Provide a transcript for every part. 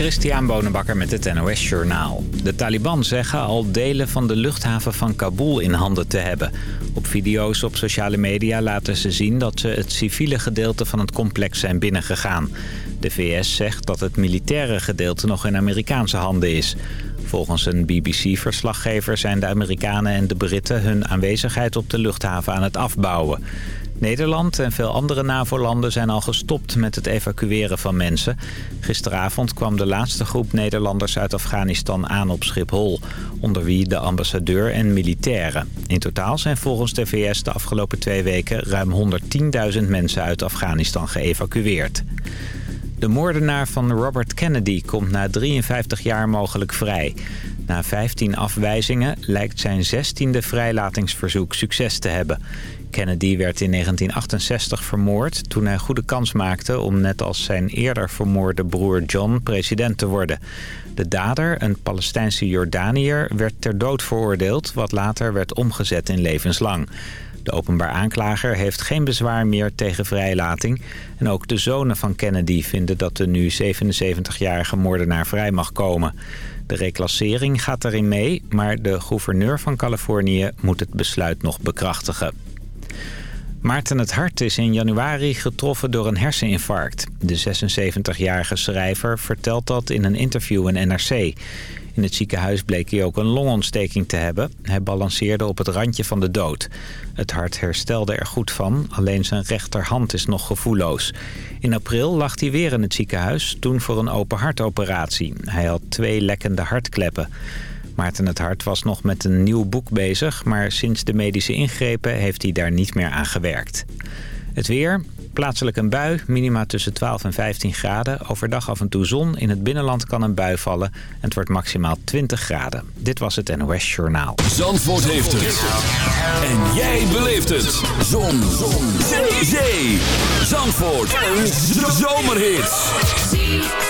Christian Bonenbakker met het NOS Journaal. De Taliban zeggen al delen van de luchthaven van Kabul in handen te hebben. Op video's op sociale media laten ze zien dat ze het civiele gedeelte van het complex zijn binnengegaan. De VS zegt dat het militaire gedeelte nog in Amerikaanse handen is. Volgens een BBC-verslaggever zijn de Amerikanen en de Britten hun aanwezigheid op de luchthaven aan het afbouwen. Nederland en veel andere NAVO-landen zijn al gestopt met het evacueren van mensen. Gisteravond kwam de laatste groep Nederlanders uit Afghanistan aan op Schiphol. Onder wie de ambassadeur en militairen. In totaal zijn volgens de VS de afgelopen twee weken ruim 110.000 mensen uit Afghanistan geëvacueerd. De moordenaar van Robert Kennedy komt na 53 jaar mogelijk vrij. Na 15 afwijzingen lijkt zijn 16e vrijlatingsverzoek succes te hebben. Kennedy werd in 1968 vermoord toen hij goede kans maakte om net als zijn eerder vermoorde broer John president te worden. De dader, een Palestijnse Jordaniër, werd ter dood veroordeeld wat later werd omgezet in levenslang. De openbaar aanklager heeft geen bezwaar meer tegen vrijlating. En ook de zonen van Kennedy vinden dat de nu 77-jarige moordenaar vrij mag komen. De reclassering gaat erin mee, maar de gouverneur van Californië moet het besluit nog bekrachtigen. Maarten het Hart is in januari getroffen door een herseninfarct. De 76-jarige schrijver vertelt dat in een interview in NRC. In het ziekenhuis bleek hij ook een longontsteking te hebben. Hij balanceerde op het randje van de dood. Het hart herstelde er goed van, alleen zijn rechterhand is nog gevoelloos. In april lag hij weer in het ziekenhuis, toen voor een open hartoperatie. Hij had twee lekkende hartkleppen. Maarten het Hart was nog met een nieuw boek bezig... maar sinds de medische ingrepen heeft hij daar niet meer aan gewerkt. Het weer, plaatselijk een bui, minima tussen 12 en 15 graden. Overdag af en toe zon, in het binnenland kan een bui vallen... en het wordt maximaal 20 graden. Dit was het NOS Journaal. Zandvoort heeft het. En jij beleeft het. Zon. zon. Zee. Zee. Zandvoort. Een zomerhit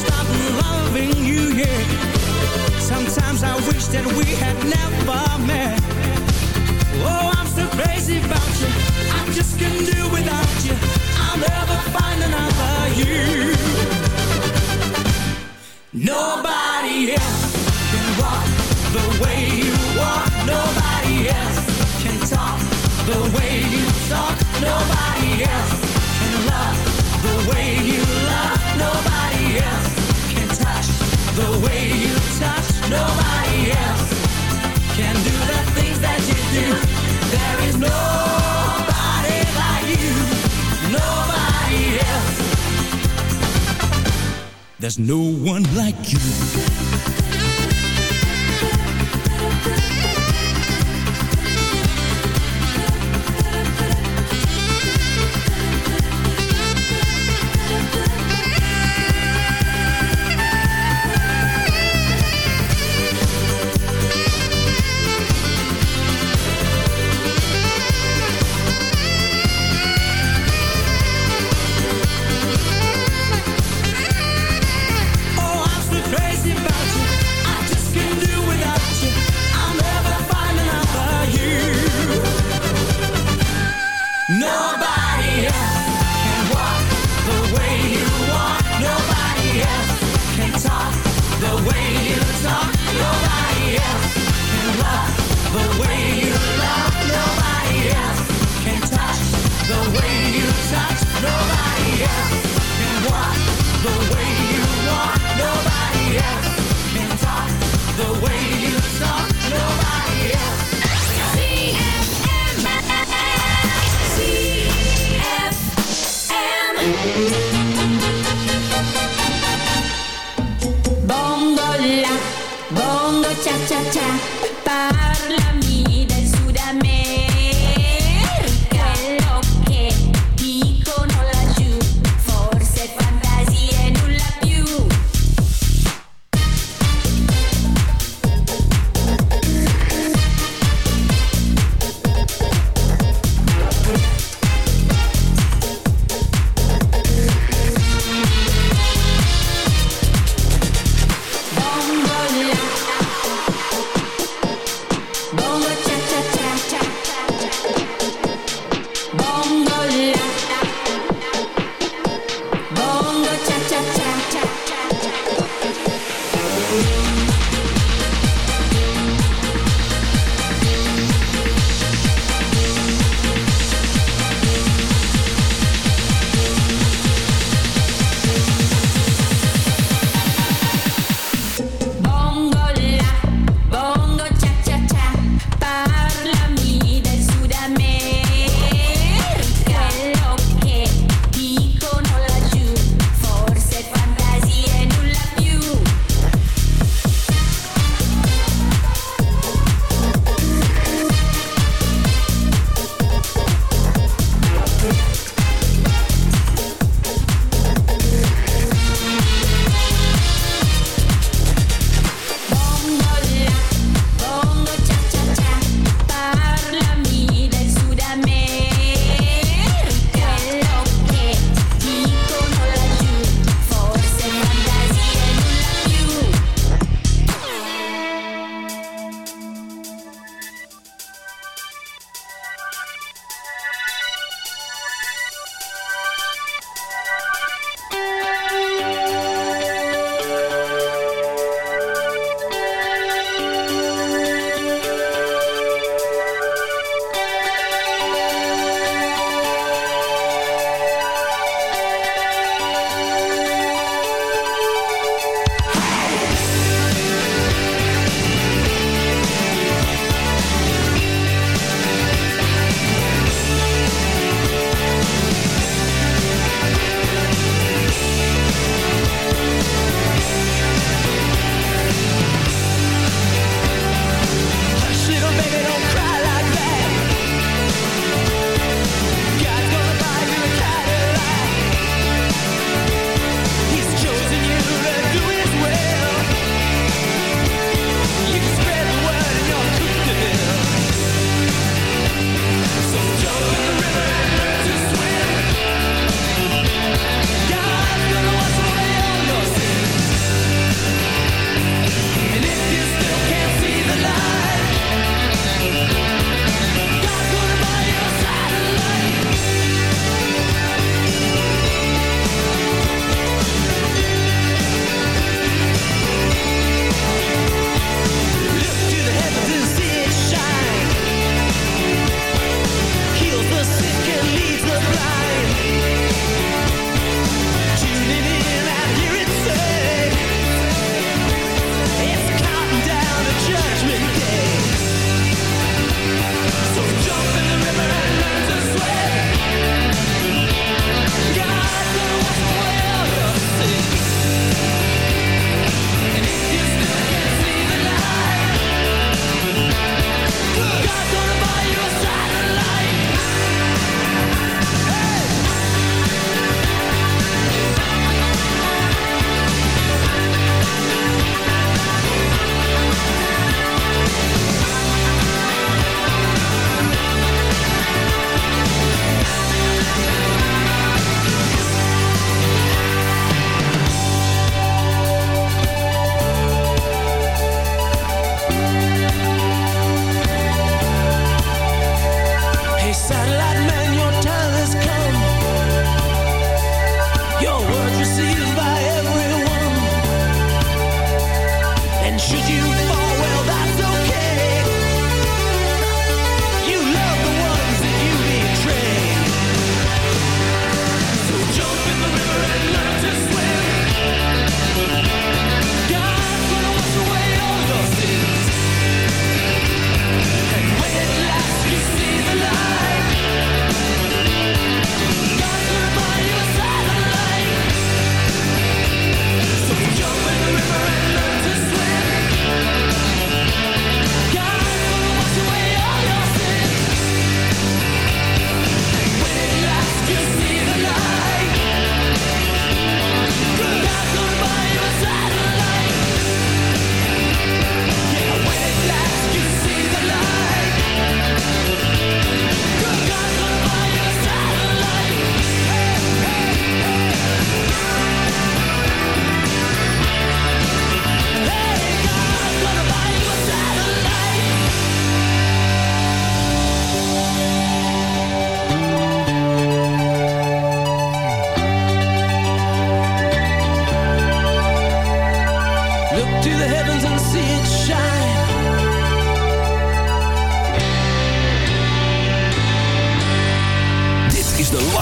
stop loving you, yeah. Sometimes I wish that we had never met. Oh, I'm so crazy about you. I just can't do without you. I'll never find another you. Nobody else can walk the way you no one like you.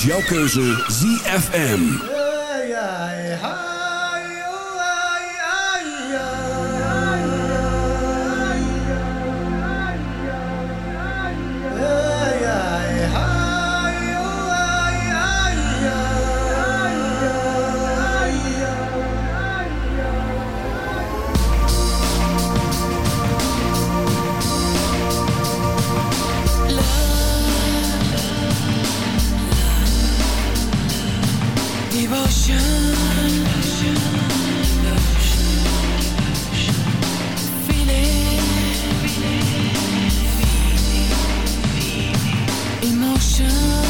Is jouw keuze ZFM. love.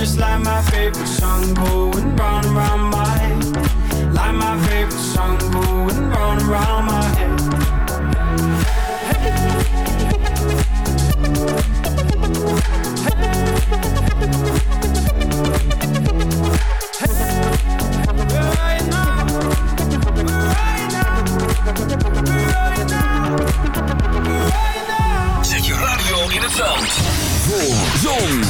just like my favorite song going round and round my head. Like my favorite song going round and round my head. Je radio in het zon,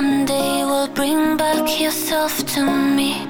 one day will bring back yourself to me.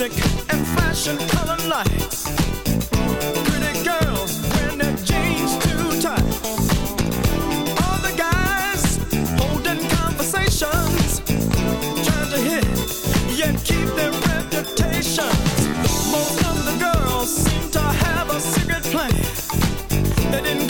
Music and fashion color lights. Pretty girls wearing their jeans too tight. All the guys holding conversations, trying to hit yet keep their reputations. Most of the girls seem to have a secret plan. They didn't